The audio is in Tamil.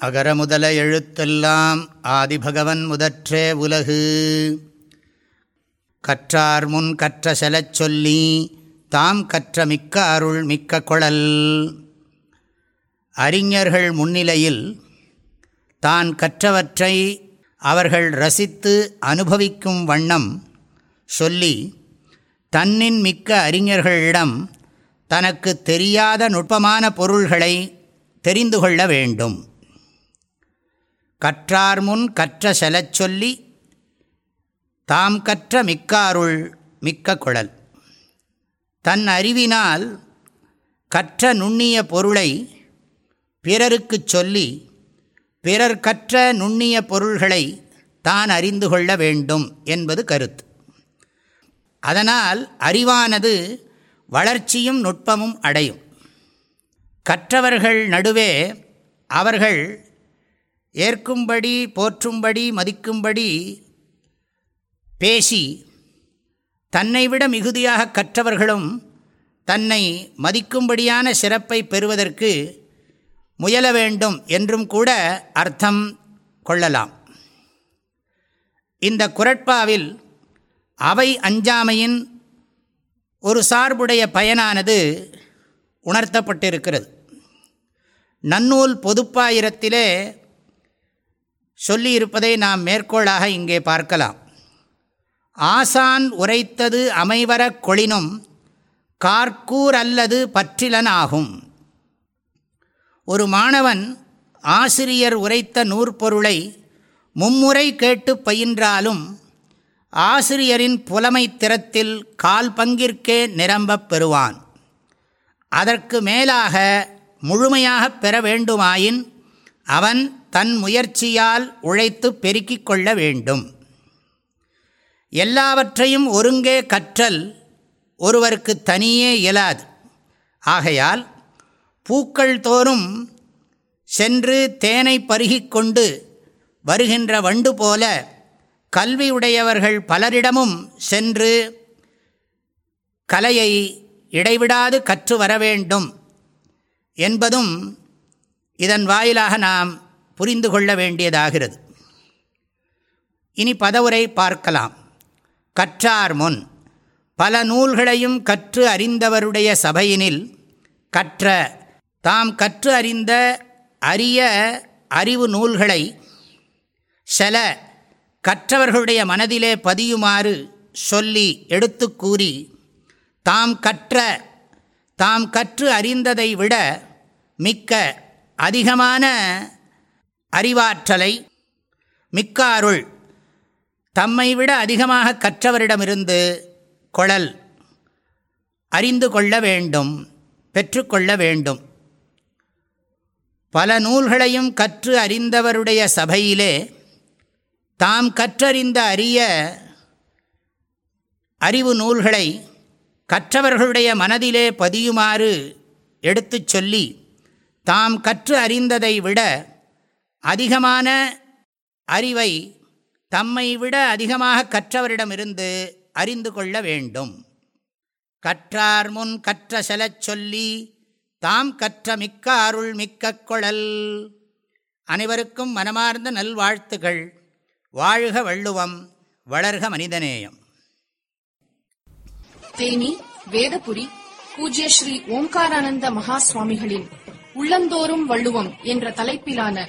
அகர முதல எழுத்தெல்லாம் ஆதிபகவன் முதற்றே உலகு. கற்றார் முன் கற்ற செலச் சொல்லி தாம் கற்ற மிக்க அருள் மிக்க குழல். அறிஞர்கள் முன்னிலையில் தான் கற்றவற்றை அவர்கள் ரசித்து அனுபவிக்கும் வண்ணம் சொல்லி தன்னின் மிக்க அறிஞர்களிடம் தனக்கு தெரியாத நுட்பமான பொருள்களை தெரிந்து கொள்ள வேண்டும். கற்றார் முன் கற்ற செலச் சொல்லி தாம் கற்ற மிக்காருள் மிக்க குழல். தன் அறிவினால் கற்ற நுண்ணிய பொருளை பிறருக்குச் சொல்லி பிறர் கற்ற நுண்ணிய பொருள்களை தான் அறிந்து கொள்ள வேண்டும் என்பது கருத்து. அதனால் அறிவானது வளர்ச்சியும் நுட்பமும் அடையும். கற்றவர்கள் நடுவே அவர்கள் ஏற்கும்படி போற்றும்படி மதிக்கும்படி பேசி தன்னை விட மிகுதியாக கற்றவர்களும் தன்னை மதிக்கும்படியான சிறப்பை பெறுவதற்கு முயல வேண்டும் என்றும் கூட அர்த்தம் கொள்ளலாம். இந்த குரட்பாவில் அவை அஞ்சாமையின் ஒரு சார்புடைய பயனானது உணர்த்தப்பட்டிருக்கிறது. நன்னூல் பொதுப்பாயிரத்திலே சொல்லியிருப்பதை நாம் மேற்கோளாக இங்கே பார்க்கலாம். ஆசான் உரைத்தது அமைவரக் கொளினும் கார்க்கூர் அல்லது பற்றிலன் ஆகும். ஒரு மாணவன் ஆசிரியர் உரைத்த நூற்பொருளை மும்முறை கேட்டு பயின்றாலும் ஆசிரியரின் புலமை திறத்தில் கால் பங்கிற்கே நிரம்பப் பெறுவான். அதற்கு மேலாக முழுமையாக பெற வேண்டுமாயின் அவன் தன் முயற்சியால் உழைத்து பெருக்கிக் கொள்ள வேண்டும். எல்லாவற்றையும் ஒருங்கே கற்றல் ஒருவருக்கு தனியே இயலாது. ஆகையால் பூக்கள் தோறும் சென்று தேனை பருகிக்கொண்டு வருகின்ற வண்டு போல கல்வியுடையவர்கள் பலரிடமும் சென்று கலையை இடைவிடாது கற்று வர வேண்டும் என்பதும் இதன் வாயிலாக நாம் புரிந்து கொள்ள வேண்டியதாகிறது. இனி பதவுரை பார்க்கலாம். கற்றார் முன். பல நூல்களையும் கற்று அறிந்தவருடைய சபையினில் கற்ற தாம் கற்று அறிந்த அரிய அறிவு நூல்களை சில கற்றவர்களுடைய மனதிலே பதியுமாறு சொல்லி எடுத்து கூறி தாம் கற்ற தாம் கற்று அறிந்ததை விட மிக்க அதிகமான அறிவாற்றலை மிக்க அருள் தம்மை விட அதிகமாக கற்றவரிடமிருந்து கொழல் அறிந்து கொள்ள வேண்டும் பெற்றுக்கொள்ள வேண்டும். பல நூல்களையும் கற்று அறிந்தவருடைய சபையிலே தாம் கற்றறிந்த அரிய அறிவு நூல்களை கற்றவர்களுடைய மனதிலே பதியுமாறு எடுத்துச் சொல்லி தாம் கற்று அறிந்ததை விட அதிகமான அறிவை தம்மை விட அதிகமாக கற்றவரிடமிருந்து அறிந்து கொள்ள வேண்டும். கற்றார் முன் கற்ற செலச் சொல்லி தாம் கற்ற மிக்க அருள் மிக்க கொழல். அனைவருக்கும் மனமார்ந்த நல்வாழ்த்துகள். வாழ்க வள்ளுவம் வளர்க மனிதநேயம். தேனி வேதபுரி பூஜ்ய ஸ்ரீ ஓம்காரானந்த மகா சுவாமிகளின் உள்ளந்தோறும் வள்ளுவம் என்ற தலைப்பிலான